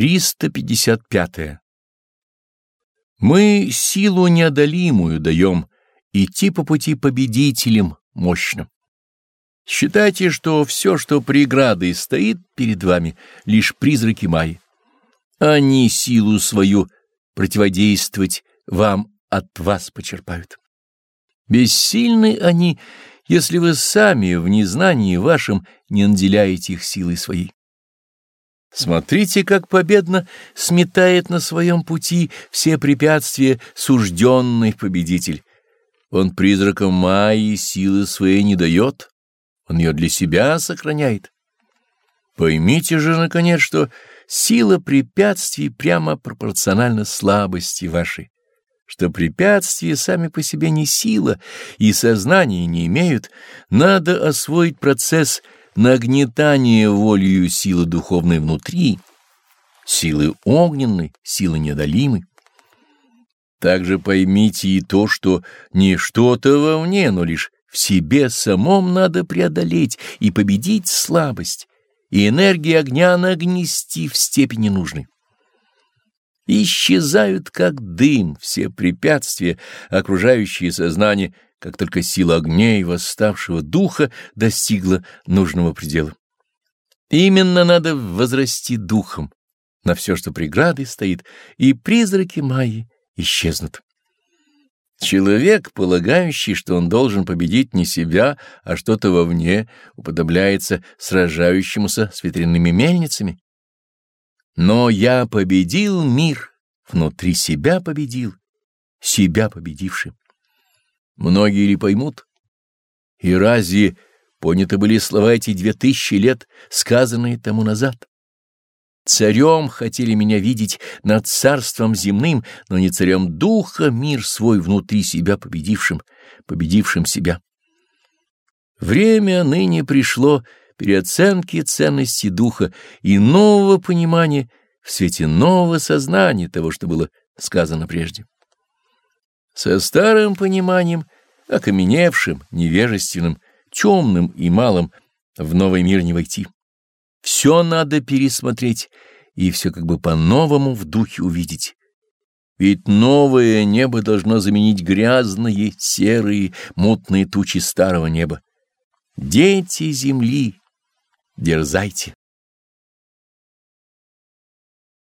355. -е. Мы силу неодолимую даем идти по пути победителем мощным. Считайте, что все, что преградой стоит перед вами, лишь призраки Майи. Они силу свою противодействовать вам от вас почерпают. Бессильны они, если вы сами в незнании вашем не наделяете их силой своей. Смотрите, как победно сметает на своем пути все препятствия сужденный победитель. Он призраком Майи силы своей не дает, он ее для себя сохраняет. Поймите же, наконец, что сила препятствий прямо пропорциональна слабости вашей, что препятствия сами по себе не сила и сознания не имеют, надо освоить процесс нагнетания волею силы духовной внутри, силы огненной, силы неодолимой. Также поймите и то, что не что-то вовне, но лишь в себе самом надо преодолеть и победить слабость, и энергии огня нагнести в степени нужной. Исчезают, как дым, все препятствия, окружающие сознание, как только сила огней восставшего духа достигла нужного предела. Именно надо возрасти духом на все, что преградой стоит, и призраки Майи исчезнут. Человек, полагающий, что он должен победить не себя, а что-то вовне, уподобляется сражающемуся с ветряными мельницами. Но я победил мир, внутри себя победил, себя победивший. Многие ли поймут? И разве поняты были слова эти две тысячи лет, сказанные тому назад? Царем хотели меня видеть над царством земным, но не царем духа мир свой внутри себя победившим, победившим себя. Время ныне пришло переоценки ценности духа и нового понимания в свете нового сознания того, что было сказано прежде. Со старым пониманием, окаменевшим, невежественным, темным и малым, в новый мир не войти. Все надо пересмотреть и все как бы по-новому в духе увидеть. Ведь новое небо должно заменить грязные, серые, мутные тучи старого неба. Дети земли, дерзайте!